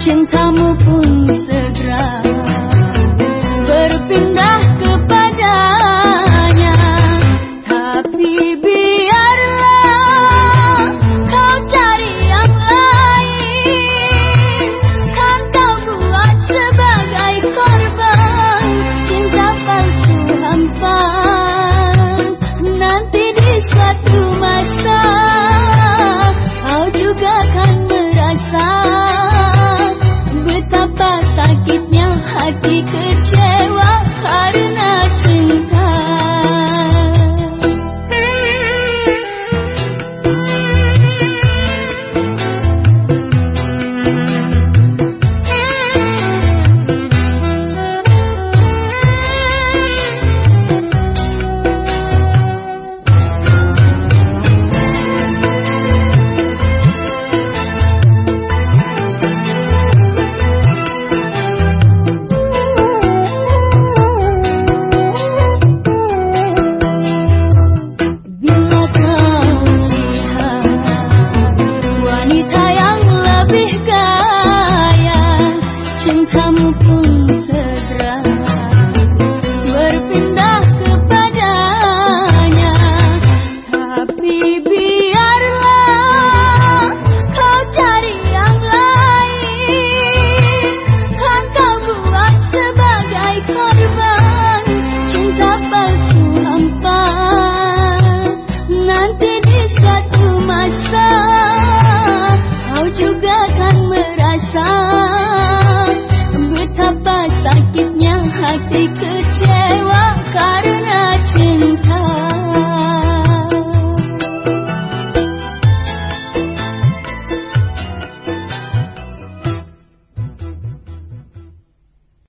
千塔目 ಸೇವಾ ಕಾರ